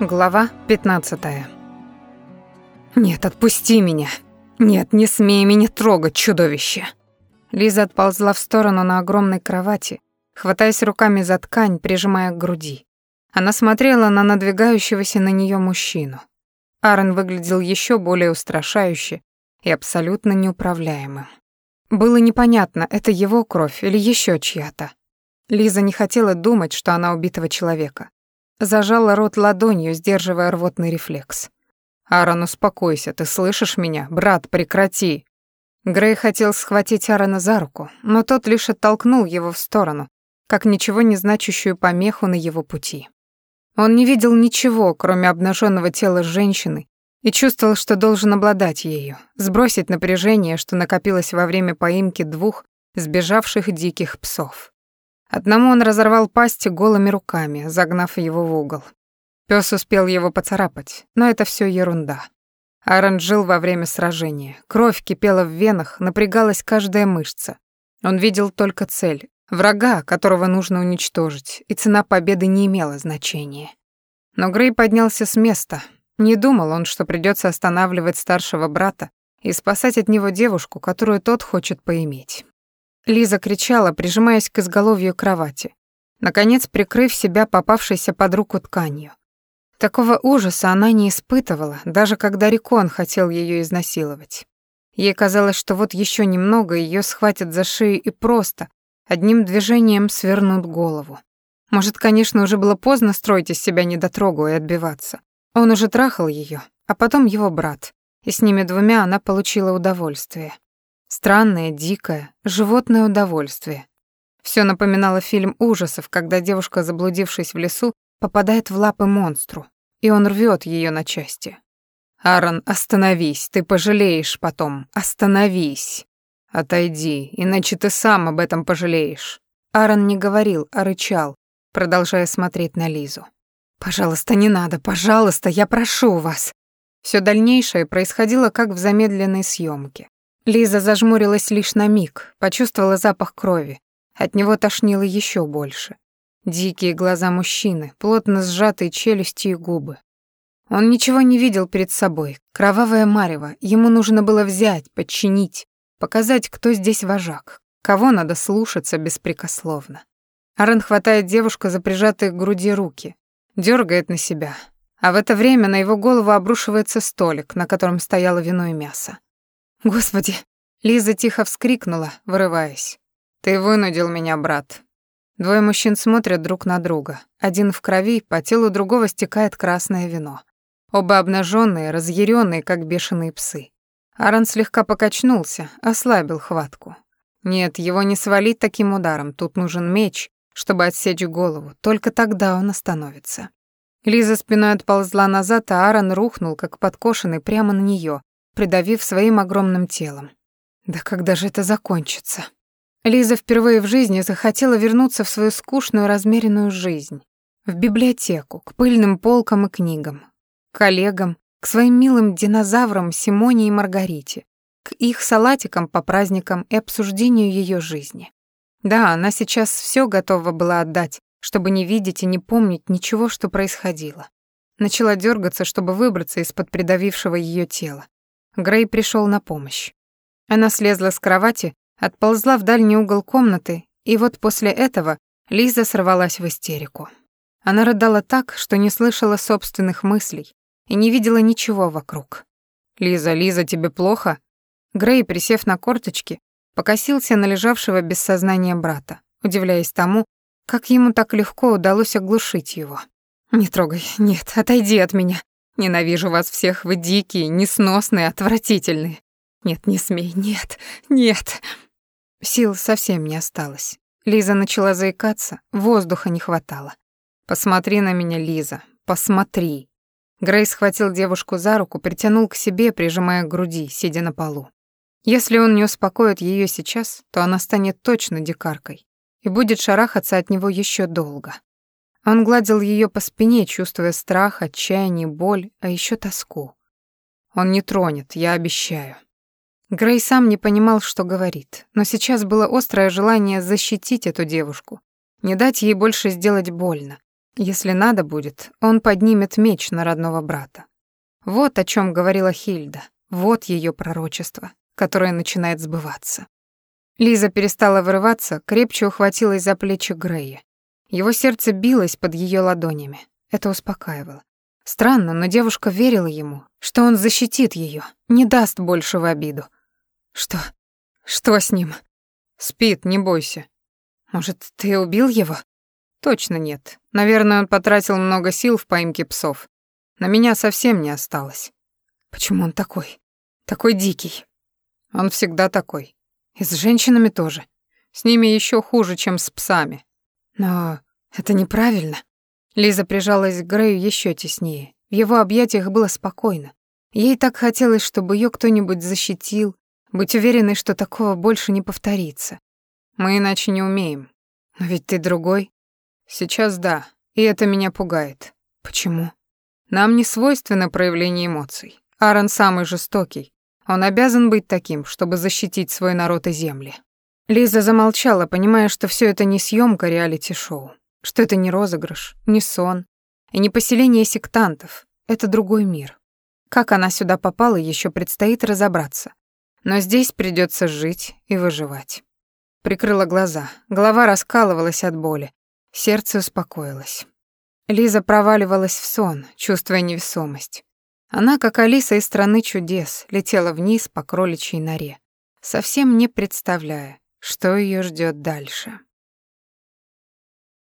Глава 15. Нет, отпусти меня. Нет, не смей меня трогать, чудовище. Лиза отползла в сторону на огромной кровати, хватаясь руками за ткань, прижимая к груди. Она смотрела на надвигающегося на нее мужчину. Аарон выглядел еще более устрашающе и абсолютно неуправляемым. Было непонятно, это его кровь или еще чья-то. Лиза не хотела думать, что она убитого человека. Зажала рот ладонью, сдерживая рвотный рефлекс. «Аарон, успокойся, ты слышишь меня? Брат, прекрати!» Грей хотел схватить Аарона за руку, но тот лишь оттолкнул его в сторону, как ничего не значащую помеху на его пути. Он не видел ничего, кроме обнаженного тела женщины, и чувствовал, что должен обладать ею, сбросить напряжение, что накопилось во время поимки двух сбежавших диких псов. Одному он разорвал пасть голыми руками, загнав его в угол. Пёс успел его поцарапать, но это всё ерунда. Аарон жил во время сражения. Кровь кипела в венах, напрягалась каждая мышца. Он видел только цель — врага, которого нужно уничтожить, и цена победы не имела значения. Но Грей поднялся с места. Не думал он, что придётся останавливать старшего брата и спасать от него девушку, которую тот хочет поиметь. Лиза кричала, прижимаясь к изголовью кровати, наконец прикрыв себя попавшейся под руку тканью. Такого ужаса она не испытывала, даже когда Рикон хотел ее изнасиловать. Ей казалось, что вот еще немного ее схватят за шею и просто, одним движением свернут голову. Может, конечно, уже было поздно строить из себя недотрогу и отбиваться. Он уже трахал ее, а потом его брат, и с ними двумя она получила удовольствие. Странное, дикое, животное удовольствие. Все напоминало фильм ужасов, когда девушка, заблудившись в лесу, попадает в лапы монстру, и он рвет ее на части. «Аарон, остановись, ты пожалеешь потом, остановись. Отойди, иначе ты сам об этом пожалеешь». Аарон не говорил, а рычал, продолжая смотреть на Лизу. «Пожалуйста, не надо, пожалуйста, я прошу вас». Все дальнейшее происходило как в замедленной съемке. Лиза зажмурилась лишь на миг, почувствовала запах крови. От него тошнило еще больше. Дикие глаза мужчины, плотно сжатые челюсти и губы. Он ничего не видел перед собой. Кровавое марево. Ему нужно было взять, подчинить, показать, кто здесь вожак, кого надо слушаться беспрекословно. Арен хватает девушку за прижатые к груди руки, дергает на себя. А в это время на его голову обрушивается столик, на котором стояло вино и мясо. «Господи!» Лиза тихо вскрикнула, вырываясь. «Ты вынудил меня, брат». Двое мужчин смотрят друг на друга. Один в крови, по телу другого стекает красное вино. Оба обнаженные, разъяренные, как бешеные псы. Аран слегка покачнулся, ослабил хватку. Нет, его не свалить таким ударом, тут нужен меч, чтобы отсечь голову, только тогда он остановится. Лиза спиной отползла назад, а Аарон рухнул, как подкошенный, прямо на нее, придавив своим огромным телом. Да когда же это закончится? Лиза впервые в жизни захотела вернуться в свою скучную размеренную жизнь. В библиотеку, к пыльным полкам и книгам, к коллегам, к своим милым динозаврам Симоне и Маргарите, к их салатикам по праздникам и обсуждению ее жизни. Да, она сейчас все готова была отдать, чтобы не видеть и не помнить ничего, что происходило. Начала дергаться, чтобы выбраться из-под придавившего ее тела. Грей пришел на помощь. Она слезла с кровати, отползла в дальний угол комнаты, и вот после этого Лиза сорвалась в истерику. Она рыдала так, что не слышала собственных мыслей и не видела ничего вокруг. «Лиза, Лиза, тебе плохо?» Грей, присев на корточки, покосился на лежавшего без сознания брата, удивляясь тому, как ему так легко удалось оглушить его. «Не трогай, нет, отойди от меня. Ненавижу вас всех, вы дикие, несносные, отвратительные. Нет, не смей, нет, нет. Сил совсем не осталось. Лиза начала заикаться, воздуха не хватало. Посмотри на меня, Лиза, посмотри. Грей схватил девушку за руку, притянул к себе, прижимая к груди, сидя на полу. Если он не успокоит ее сейчас, то она станет точно дикаркой и будет шарахаться от него еще долго. Он гладил ее по спине, чувствуя страх, отчаяние, боль, а еще тоску. Он не тронет, я обещаю. Грей сам не понимал, что говорит, но сейчас было острое желание защитить эту девушку, не дать ей больше сделать больно. Если надо будет, он поднимет меч на родного брата. Вот о чем говорила Хильда, вот ее пророчество, которое начинает сбываться. Лиза перестала вырываться, крепче ухватилась за плечи Грея. Его сердце билось под ее ладонями. Это успокаивало. Странно, но девушка верила ему, что он защитит ее, не даст больше в обиду. Что? Что с ним? Спит, не бойся. Может, ты убил его? Точно нет. Наверное, он потратил много сил в поимке псов. На меня совсем не осталось. Почему он такой? Такой дикий. Он всегда такой. И с женщинами тоже. С ними еще хуже, чем с псами. Но это неправильно. Лиза прижалась к Грею еще теснее. В его объятиях было спокойно. Ей так хотелось, чтобы ее кто-нибудь защитил, быть уверенной, что такого больше не повторится. Мы иначе не умеем. Но ведь ты другой. Сейчас да, и это меня пугает. Почему? Нам не свойственно проявление эмоций. Аарон самый жестокий. Он обязан быть таким, чтобы защитить свой народ и земли. Лиза замолчала, понимая, что все это не съемка реалити-шоу, что это не розыгрыш, не сон и не поселение сектантов. Это другой мир. Как она сюда попала, еще предстоит разобраться. Но здесь придется жить и выживать. Прикрыла глаза, голова раскалывалась от боли, сердце успокоилось. Лиза проваливалась в сон, чувствуя невесомость. Она, как Алиса из страны чудес, летела вниз по кроличьей норе, совсем не представляя, что ее ждет дальше.